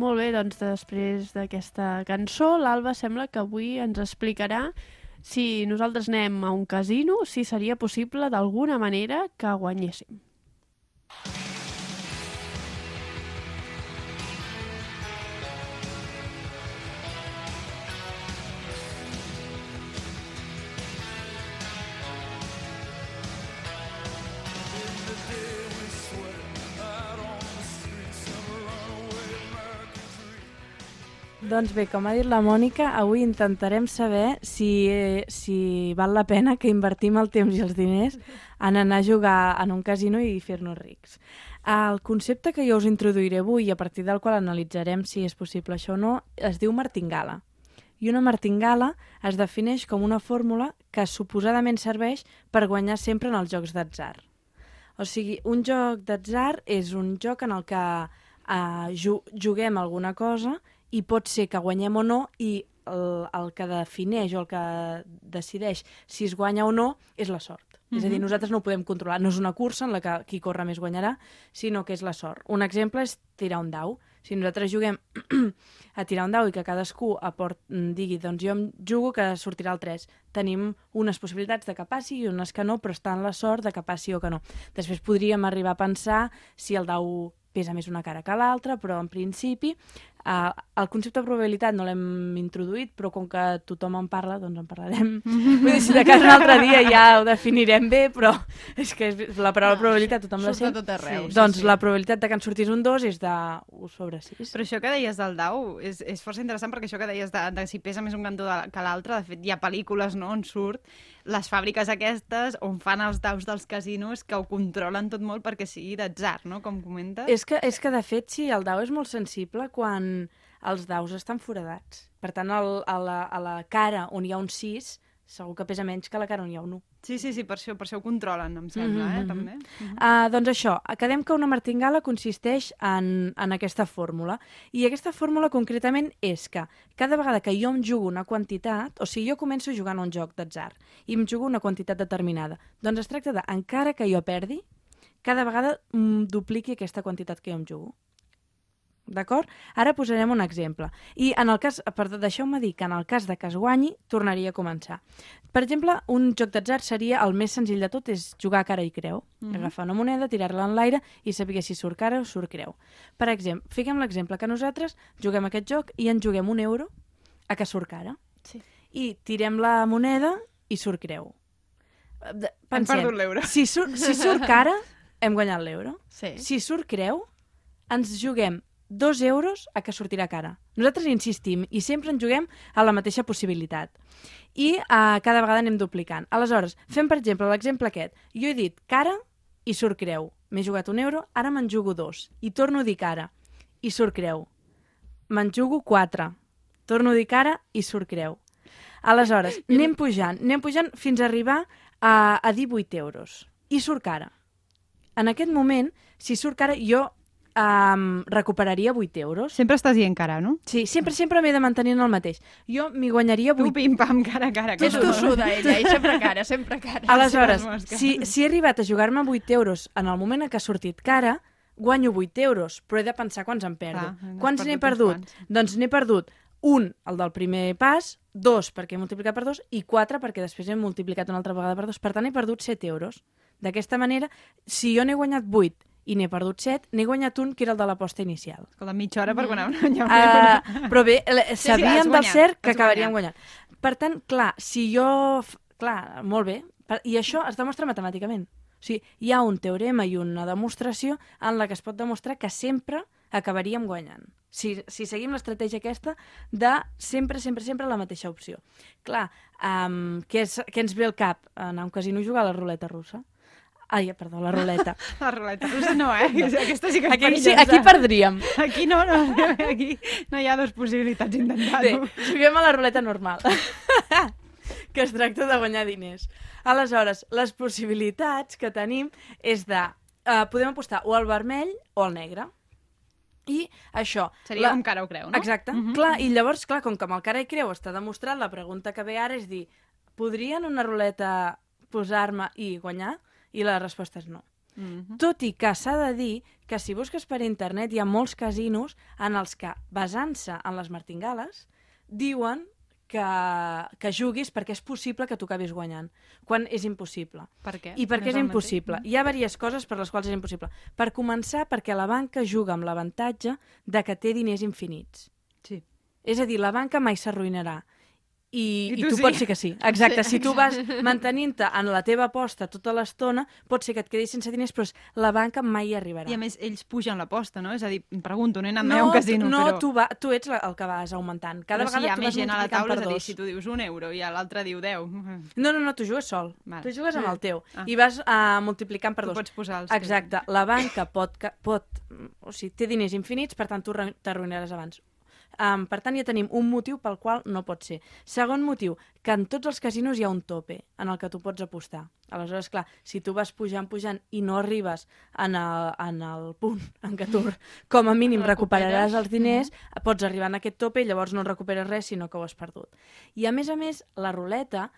Molt bé, doncs després d'aquesta cançó, l'Alba sembla que avui ens explicarà si nosaltres anem a un casino, si seria possible d'alguna manera que guanyéssim. Doncs bé, com ha dit la Mònica, avui intentarem saber si, eh, si val la pena que invertim el temps i els diners en anar a jugar en un casino i fer-nos rics. El concepte que jo us introduiré avui i a partir del qual analitzarem si és possible això o no, es diu martingala. I una martingala es defineix com una fórmula que suposadament serveix per guanyar sempre en els jocs d'atzar. O sigui, un joc d'atzar és un joc en el que eh, ju juguem alguna cosa i pot ser que guanyem o no i el, el que defineix o el que decideix si es guanya o no és la sort. Mm -hmm. És a dir, nosaltres no ho podem controlar. No és una cursa en la que qui corre més guanyarà, sinó que és la sort. Un exemple és tirar un dau. Si nosaltres juguem a tirar un dau i que cadascú aport, digui doncs jo em jugo que sortirà el 3, tenim unes possibilitats de que passi i unes que no, però està en la sort de que passi o que no. Després podríem arribar a pensar si el dau pesa més una cara que l'altra, però en principi Uh, el concepte de probabilitat no l'hem introduït, però com que tothom en parla, doncs en parlarem. Vull dir, si de cas un altre dia ja ho definirem bé, però és que la paraula probabilitat tothom la sent. tot arreu. Sí, doncs sí, la probabilitat de que en sortís un 2 és de 1 sobre 6. Però això que deies del dau és, és força interessant perquè això que deies de, de si pesa més un cantó de, que l'altre, de fet hi ha pel·lícules no, on surt les fàbriques aquestes on fan els daus dels casinos que ho controlen tot molt perquè sigui d'atzar, no? Com comentes. És que, és que de fet, sí, el dau és molt sensible quan els daus estan foradats. Per tant, el, a, la, a la cara on hi ha un 6, segur que pesa menys que la cara on hi ha un 1. Sí, sí, sí, per això, per això ho controlen, em sembla, mm -hmm. eh, també. Mm -hmm. uh, doncs això, quedem que una martingala consisteix en, en aquesta fórmula. I aquesta fórmula concretament és que cada vegada que jo em jugo una quantitat, o sigui, jo començo jugant un joc d'atzar i em jugo una quantitat determinada, doncs es tracta de, encara que jo perdi, cada vegada mm, dupliqui aquesta quantitat que jo em jugo. D'acord? Ara posarem un exemple. I en el cas, per deixeu-me dir que en el cas de que es guanyi, tornaria a començar. Per exemple, un joc d'atzar seria el més senzill de tot, és jugar cara i creu. Mm -hmm. Agafar una moneda, tirar-la en l'aire i saber si surt cara o surt creu. Per exemple, fiquem l'exemple que nosaltres juguem aquest joc i en juguem un euro a que surt cara. Sí. I tirem la moneda i surt creu. Pensem, hem perdut l'euro. Si, sur si surt cara, hem guanyat l'euro. Sí. Si surt creu, ens juguem dos euros a que sortirà cara. Nosaltres insistim i sempre ens juguem a la mateixa possibilitat. I uh, cada vegada anem duplicant. Aleshores, fem per exemple l'exemple aquest. Jo he dit cara i surt creu. M'he jugat un euro, ara me'n jugo dos. I torno a dir cara i surt creu. Me'n jugo quatre. Torno a dir cara i surt creu. Aleshores, anem pujant, anem pujant fins a arribar a, a 18 euros. I surt cara. En aquest moment, si surt cara, jo um, recuperaria 8 euros. Sempre estàs dient cara, no? Sí, sempre sempre m'he de mantenir en el mateix. Jo m'hi guanyaria 8... Tu pim-pam, cara a cara. Que és tossuda, ella, i sempre cara, sempre cara. Aleshores, si, si he arribat a jugar-me 8 euros en el moment en què ha sortit cara, guanyo 8 euros, però he de pensar quants em perdo. Clar, quants n'he perdut? Quants. Doncs n'he perdut un, el del primer pas, dos, perquè he multiplicat per dos, i quatre, perquè després he multiplicat una altra vegada per dos. Per tant, he perdut 7 euros. D'aquesta manera, si jo n'he guanyat 8 i n'he perdut 7, n'he guanyat un, que era el de l'aposta inicial. Escolta, mitja hora per guanyar un euro. Uh, però bé, sabíem sí, sí, del cert que acabaríem guanyant. Per tant, clar, si jo... Clar, molt bé. I això es demostra matemàticament. O sigui, hi ha un teorema i una demostració en la que es pot demostrar que sempre acabaríem guanyant. Si, si seguim l'estratègia aquesta de sempre, sempre, sempre la mateixa opció. Clar, um, què, és, què ens ve al cap? Anar a un casino i jugar a la ruleta russa. Ai, perdó, la ruleta. la ruleta russa no, eh? Aquesta sí que és aquí, sí, aquí perdríem. Aquí no, no, aquí no hi ha dues possibilitats intentant-ho. Bé, juguem a la ruleta normal. que es tracta de guanyar diners. Aleshores, les possibilitats que tenim és de... Uh, podem apostar o al vermell o al negre. I això... Seria la... com cara o creu, no? Exacte. Uh -huh. Clar, i llavors, clar, com que amb el cara i creu està demostrat, la pregunta que ve ara és dir, podria en una ruleta posar-me i guanyar? I la resposta és no. Mhm. Tot i que s'ha de dir que si busques per internet hi ha molts casinos en els que, basant-se en les martingales, diuen que, que juguis perquè és possible que tu acabis guanyant, quan és impossible. Per què? I per No què és el impossible? Hi ha diverses coses per les quals és impossible. Per començar, perquè la banca juga amb l'avantatge de que té diners infinits. Sí. És a dir, la banca mai s'arruïnarà. I, I I tu tu sí. pots ser que sí. Exacte, Sí, si tu vas mantenint-te en la teva aposta tota l'estona, pot ser que et quedis sense diners, però la banca mai hi arribarà. I a més, ells pugen l'aposta, no? És a dir, em pregunto, no he anat mai a un no, casino, no però... tu, va, tu ets el que vas augmentant. Cada però si vegada hi ha tu més gent a la taula, és a dir, si tu dius un euro i l'altre diu 10, No, no, no, tu jugues sol. Val. Tu jugues amb el teu. Ah. I vas uh, multiplicant per tu dos. pots posar els Exacte. La banca pot, pot... O sigui, té diners infinits, per tant, tu t'arruïnaràs abans. Um, per tant, ja tenim un motiu pel qual no pot ser. Segon motiu, que en tots els casinos hi ha un tope en el que tu pots apostar. Aleshores, clar, si tu vas pujant, pujant i no arribes en el, en el punt en què tu, com a mínim, recuperaràs els diners, pots arribar en aquest tope i llavors no recuperes res, sinó que ho has perdut. I, a més a més, la ruleta,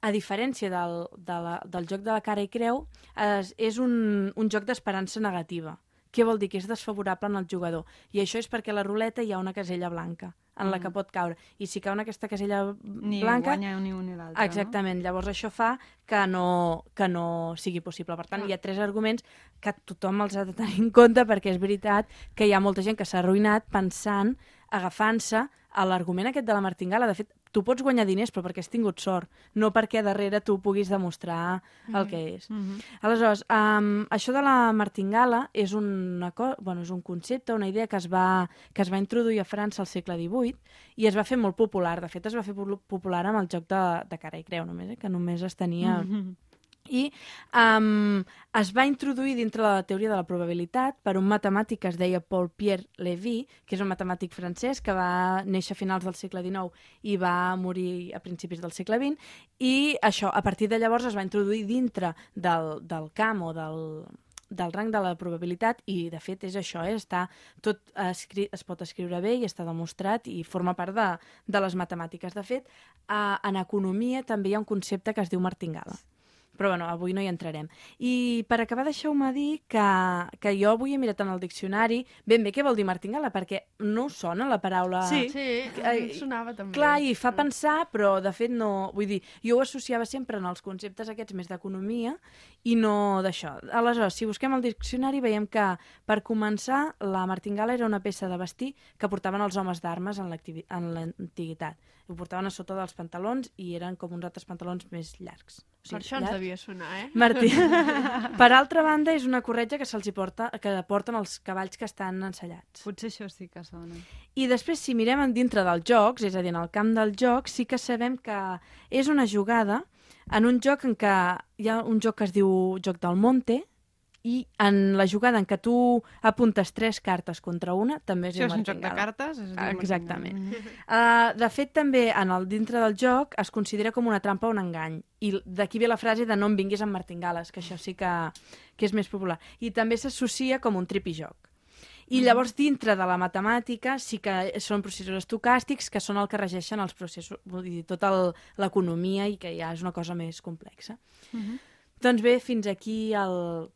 a diferència del, de la, del joc de la cara i creu, és, és un, un joc d'esperança negativa. Què vol dir? Que és desfavorable en el jugador. I això és perquè a la ruleta hi ha una casella blanca en la que pot caure. I si cau en aquesta casella Ni blanca... guanya ni un ni l'altre, Exactament, llavors això fa que no, que no sigui possible. Per tant, Clar. hi ha tres arguments que tothom els ha de tenir en compte perquè és veritat que hi ha molta gent que s'ha arruïnat pensant, agafant-se a l'argument aquest de la martingala. De fet, tu pots guanyar diners però perquè has tingut sort, no perquè darrere tu puguis demostrar el que és. no? Mhm. Aleshores, um, això de la martingala és, una bueno, és un concepte, una idea que es, va, que es va introduir a França al segle XVIII i es va fer molt popular. De fet, es va fer popular amb el joc de, de cara i creu, només, eh? que només es tenia... Mhm. I um, es va introduir dintre de la teoria de la probabilitat per un matemàtic que es deia Paul-Pierre Lévy, que és un matemàtic francès que va néixer a finals del segle XIX i va morir a principis del segle XX, i això, a partir de llavors es va introduir dintre del, del camp o del, del rang de la probabilitat i de fet és això, eh? està tot escrit, es pot escriure bé i està demostrat i forma part de, de les matemàtiques. De fet, a, en economia també hi ha un concepte que es diu martingala però bueno, avui no hi entrarem. I per acabar deixeu-me dir que, que jo avui he mirat en el diccionari ben bé què vol dir martingala, perquè no sona la paraula... Sí. Sí, Eh, mi em sonava també. Clar, i fa pensar, però de fet no... Vull dir, jo ho associava sempre en els conceptes aquests més d'economia i no d'això. Aleshores, si busquem el diccionari veiem que, per començar, la martingala era una peça de vestir que portaven els homes d'armes en l'antiguitat. Ho portaven a sota dels pantalons i eren com uns altres pantalons més llargs. O Per això ens devia sonar, eh? Martí. per altra banda, és una corretja que se'ls porta, que porten els cavalls que estan ensellats. Potser això sí que sona. I després, si mirem en dintre dels jocs, és a dir, en el camp del joc, sí que sabem que és una jugada en un joc en què hi ha un joc que es diu Joc del Monte, i en la jugada en què tu apuntes tres cartes contra una, també Això diu és un joc de cartes? Es diu Exactament. Uh, de fet, també en el dintre del joc es considera com una trampa o un engany. I d'aquí ve la frase de no em vinguis amb martingales, que això sí que, que és més popular. I també s'associa com un tripijoc. I llavors, dintre de la matemàtica, sí que són processos estocàstics que són el que regeixen els processos, vull dir, tota l'economia i que ja és una cosa més complexa. Mhm. Doncs bé, fins aquí el,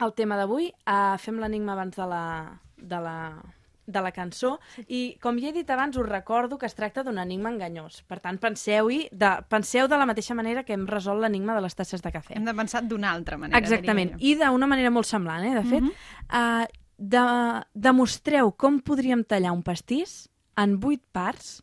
el tema d'avui. Uh, fem l'enigma abans de la, de la, de la cançó i com ja he dit abans us recordo que es tracta d'un enigma enganyós per tant penseu-hi de, penseu de la mateixa manera que hem resolt l'enigma de les tasses de cafè Hem de pensar d'una altra manera. exactament, jo. i d'una manera molt semblant eh, de fet Mhm. uh, de, demostreu com podríem tallar un pastís en vuit parts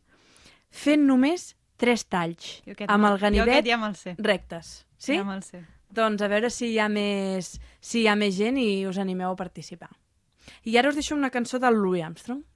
fent només tres talls Jo aquest amb el Jo aquest ganivet ja me'l sé. rectes sí? Ja me'l sé. Doncs a veure si hi ha més, si hi ha més gent i us animeu a participar. I ara us deixo una cançó del Louis Armstrong.